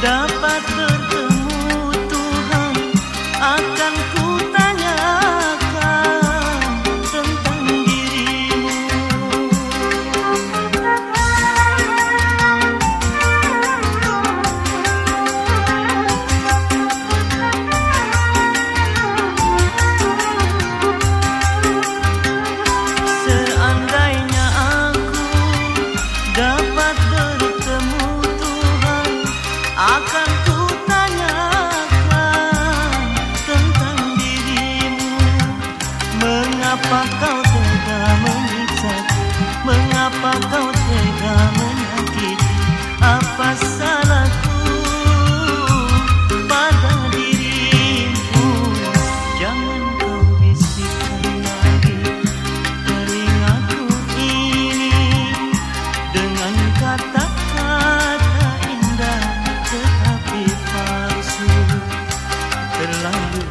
down terlalu